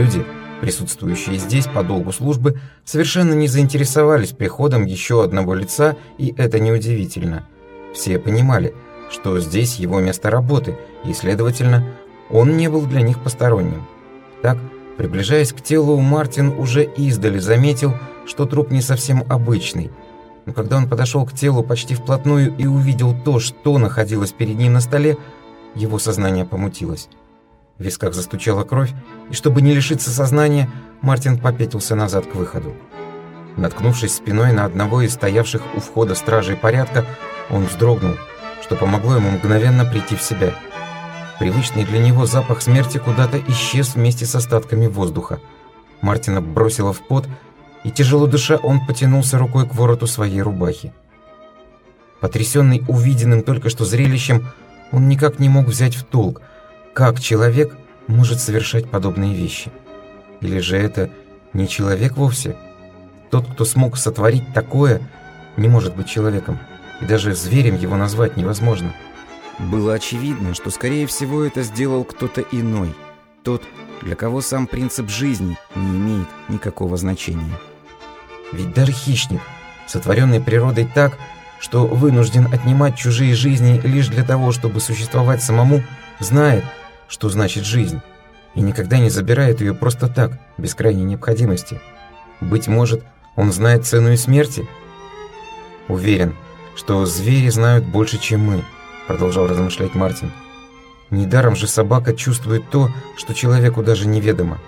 Люди, присутствующие здесь по долгу службы, совершенно не заинтересовались приходом еще одного лица, и это неудивительно. Все понимали, что здесь его место работы, и, следовательно, он не был для них посторонним. Так, приближаясь к телу, Мартин уже издали заметил, что труп не совсем обычный. Но когда он подошел к телу почти вплотную и увидел то, что находилось перед ним на столе, его сознание помутилось. В висках застучала кровь, и чтобы не лишиться сознания, Мартин попятился назад к выходу. Наткнувшись спиной на одного из стоявших у входа стражей порядка, он вздрогнул, что помогло ему мгновенно прийти в себя. Привычный для него запах смерти куда-то исчез вместе с остатками воздуха. Мартина бросило в пот, и тяжело дыша он потянулся рукой к вороту своей рубахи. Потрясенный увиденным только что зрелищем, он никак не мог взять в толк, как человек может совершать подобные вещи. Или же это не человек вовсе? Тот, кто смог сотворить такое, не может быть человеком, и даже зверем его назвать невозможно. Было очевидно, что, скорее всего, это сделал кто-то иной, тот, для кого сам принцип жизни не имеет никакого значения. Ведь даже хищник, сотворенный природой так, что вынужден отнимать чужие жизни лишь для того, чтобы существовать самому, знает, что значит жизнь, и никогда не забирает ее просто так, без крайней необходимости. Быть может, он знает цену и смерти? Уверен, что звери знают больше, чем мы, продолжал размышлять Мартин. Недаром же собака чувствует то, что человеку даже неведомо.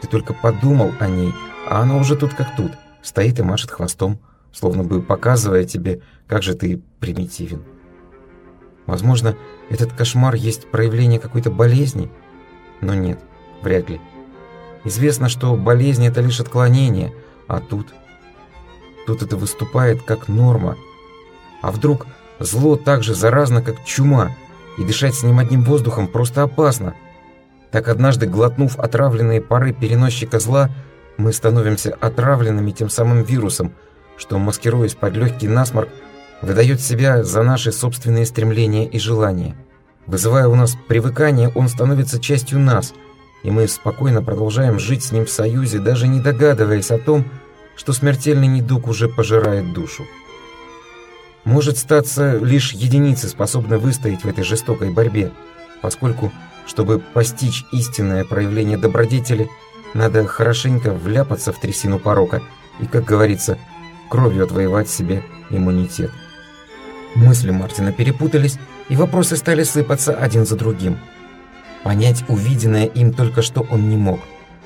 Ты только подумал о ней, а она уже тут как тут, стоит и машет хвостом словно бы показывая тебе, как же ты примитивен. Возможно, этот кошмар есть проявление какой-то болезни, но нет, вряд ли. Известно, что болезнь – это лишь отклонение, а тут... Тут это выступает как норма. А вдруг зло так же заразно, как чума, и дышать с ним одним воздухом просто опасно? Так однажды, глотнув отравленные пары переносчика зла, мы становимся отравленными тем самым вирусом – что, маскируясь под легкий насморк, выдает себя за наши собственные стремления и желания. Вызывая у нас привыкание, он становится частью нас, и мы спокойно продолжаем жить с ним в союзе, даже не догадываясь о том, что смертельный недуг уже пожирает душу. Может статься, лишь единицы способны выстоять в этой жестокой борьбе, поскольку, чтобы постичь истинное проявление добродетели, надо хорошенько вляпаться в трясину порока и, как говорится, кровью отвоевать себе иммунитет. Мысли Мартина перепутались, и вопросы стали сыпаться один за другим. Понять увиденное им только что он не мог,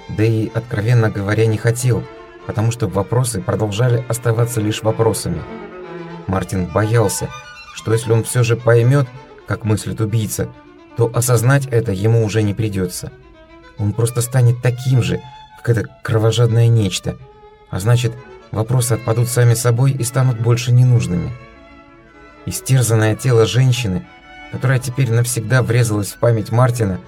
да и, откровенно говоря, не хотел, потому что вопросы продолжали оставаться лишь вопросами. Мартин боялся, что если он все же поймет, как мыслит убийца, то осознать это ему уже не придется. Он просто станет таким же, как это кровожадное нечто, а значит, Вопросы отпадут сами собой и станут больше ненужными. Истерзанное тело женщины, которая теперь навсегда врезалась в память Мартина,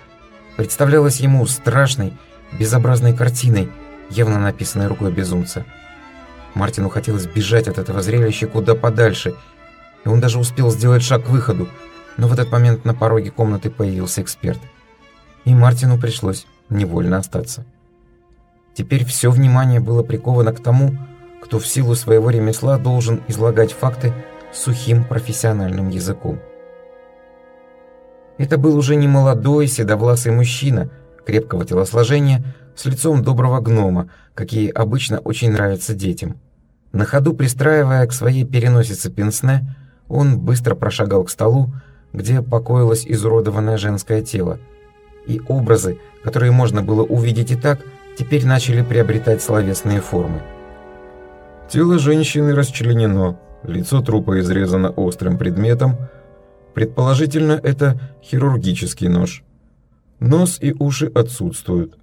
представлялось ему страшной, безобразной картиной, явно написанной рукой безумца. Мартину хотелось бежать от этого зрелища куда подальше, и он даже успел сделать шаг к выходу, но в этот момент на пороге комнаты появился эксперт. И Мартину пришлось невольно остаться. Теперь все внимание было приковано к тому, кто в силу своего ремесла должен излагать факты сухим профессиональным языком. Это был уже не молодой седовласый мужчина крепкого телосложения с лицом доброго гнома, какие обычно очень нравятся детям. На ходу пристраивая к своей переносице пенсне, он быстро прошагал к столу, где покоилось изуродованное женское тело, и образы, которые можно было увидеть и так, теперь начали приобретать словесные формы. Тело женщины расчленено, лицо трупа изрезано острым предметом, предположительно это хирургический нож. Нос и уши отсутствуют.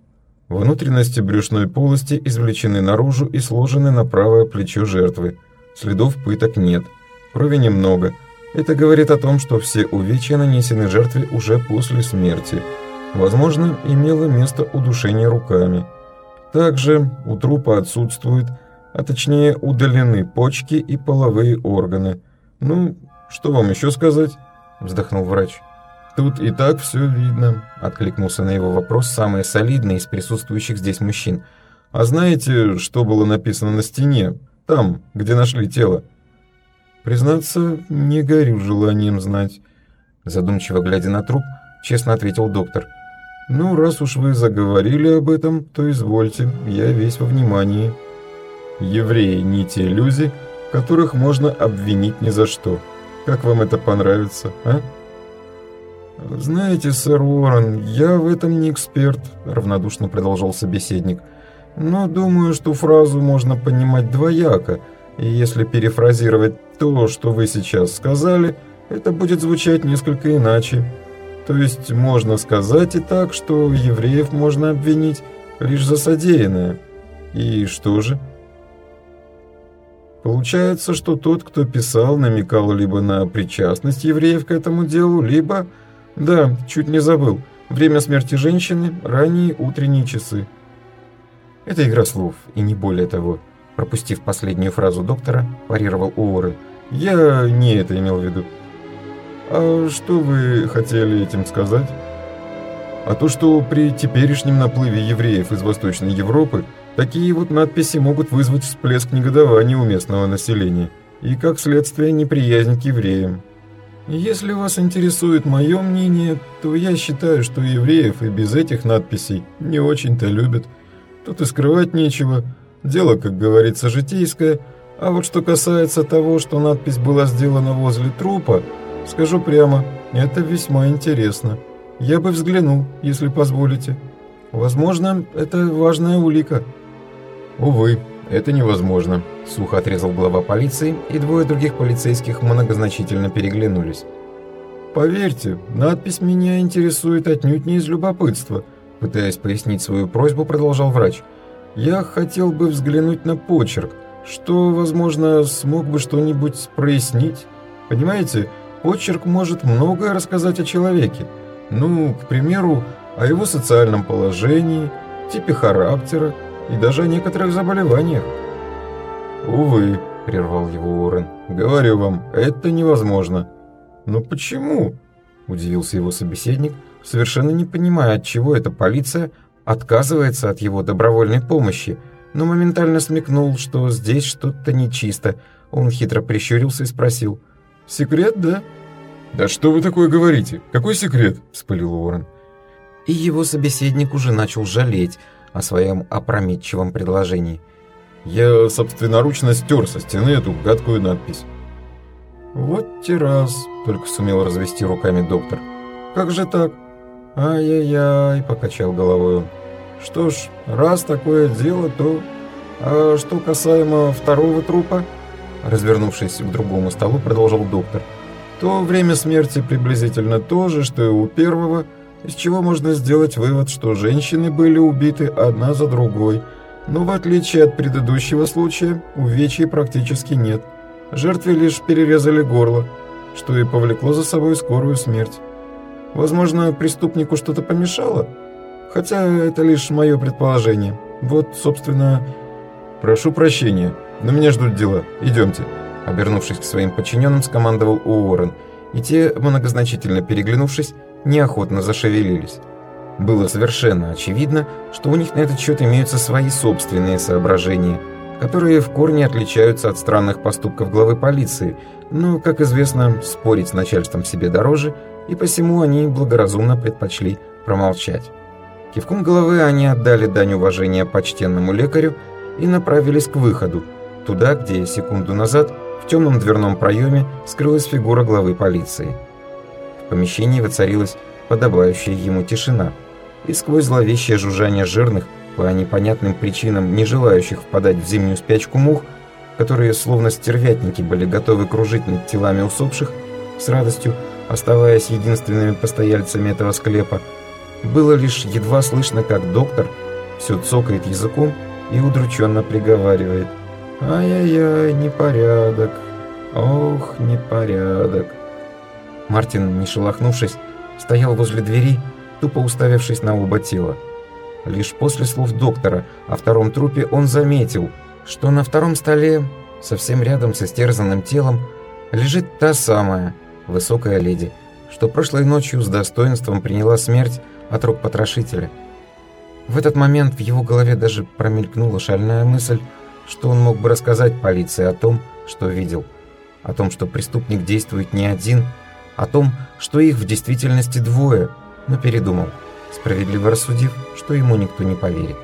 Внутренности брюшной полости извлечены наружу и сложены на правое плечо жертвы. Следов пыток нет. Крови немного. Это говорит о том, что все увечья нанесены жертве уже после смерти. Возможно, имело место удушение руками. Также у трупа отсутствует а точнее удалены почки и половые органы. Ну, что вам еще сказать?» – вздохнул врач. тут и так все видно», — откликнулся на его вопрос самый солидный из присутствующих здесь мужчин. «А знаете, что было написано на стене, там, где нашли тело?» «Признаться, не горю желанием знать», — задумчиво глядя на труп, честно ответил доктор. «Ну, раз уж вы заговорили об этом, то извольте, я весь во внимании. Евреи не те люди, которых можно обвинить ни за что. Как вам это понравится, а?» «Знаете, сэр Уоррен, я в этом не эксперт», — равнодушно продолжал собеседник. «Но думаю, что фразу можно понимать двояко, и если перефразировать то, что вы сейчас сказали, это будет звучать несколько иначе. То есть можно сказать и так, что евреев можно обвинить лишь за содеянное. И что же?» Получается, что тот, кто писал, намекал либо на причастность евреев к этому делу, либо да, чуть не забыл. Время смерти женщины – ранние утренние часы. Это игра слов, и не более того. Пропустив последнюю фразу доктора, парировал Уоррен. Я не это имел в виду. А что вы хотели этим сказать? А то, что при теперешнем наплыве евреев из Восточной Европы такие вот надписи могут вызвать всплеск негодования у местного населения и, как следствие, неприязнь к евреям. Если вас интересует мое мнение, то я считаю, что евреев и без этих надписей не очень-то любят. Тут и скрывать нечего. Дело, как говорится, житейское. А вот что касается того, что надпись была сделана возле трупа, скажу прямо, это весьма интересно. Я бы взглянул, если позволите. Возможно, это важная улика. Увы, это невозможно. Сухо отрезал глава полиции, и двое других полицейских многозначительно переглянулись. «Поверьте, надпись меня интересует отнюдь не из любопытства», пытаясь пояснить свою просьбу, продолжал врач. «Я хотел бы взглянуть на почерк, что, возможно, смог бы что-нибудь прояснить. Понимаете, почерк может многое рассказать о человеке. Ну, к примеру, о его социальном положении, типе характера и даже о некоторых заболеваниях. «Увы», — прервал его Уоррен, — «говорю вам, это невозможно». «Но почему?» — удивился его собеседник, совершенно не понимая, от чего эта полиция отказывается от его добровольной помощи, но моментально смекнул, что здесь что-то нечисто. Он хитро прищурился и спросил. «Секрет, да?» «Да что вы такое говорите? Какой секрет?» — вспылил Уоррен. И его собеседник уже начал жалеть о своем опрометчивом предложении — я собственноручно стер со стены эту гадкую надпись. «Вот те раз», — только сумел развести руками доктор. «Как же так?» «Ай-яй-яй», — покачал головой он. «Что ж, раз такое дело, то...» «А что касаемо второго трупа?» Развернувшись к другому столу, продолжил доктор. «То время смерти приблизительно то же, что и у первого, из чего можно сделать вывод, что женщины были убиты одна за другой, но в отличие от предыдущего случая, увечий практически нет. Жертве лишь перерезали горло, что и повлекло за собой скорую смерть. Возможно, преступнику что-то помешало? Хотя это лишь мое предположение. Вот, собственно... Прошу прощения, но меня ждут дела. Идемте. Обернувшись к своим подчиненным, скомандовал Уоррен, и те, многозначительно переглянувшись, неохотно зашевелились. Было совершенно очевидно, что у них на этот счет имеются свои собственные соображения, которые в корне отличаются от странных поступков главы полиции, но, как известно, спорить с начальством себе дороже, и посему они благоразумно предпочли промолчать. Кивком головы они отдали дань уважения почтенному лекарю и направились к выходу, туда, где секунду назад в темном дверном проеме скрылась фигура главы полиции. В помещении воцарилась подобающая ему тишина – и сквозь зловещее жужжание жирных, по непонятным причинам не желающих впадать в зимнюю спячку мух, которые словно стервятники были готовы кружить над телами усопших, с радостью оставаясь единственными постояльцами этого склепа, было лишь едва слышно, как доктор все цокает языком и удрученно приговаривает. «Ай-яй-яй, непорядок, ох, непорядок». Мартин, не шелохнувшись, стоял возле двери, тупо уставившись на оба тела. Лишь после слов доктора о втором трупе он заметил, что на втором столе, совсем рядом с истерзанным телом, лежит та самая высокая леди, что прошлой ночью с достоинством приняла смерть от рук потрошителя. В этот момент в его голове даже промелькнула шальная мысль, что он мог бы рассказать полиции о том, что видел, о том, что преступник действует не один – о том, что их в действительности двое, но передумал, справедливо рассудив, что ему никто не поверит.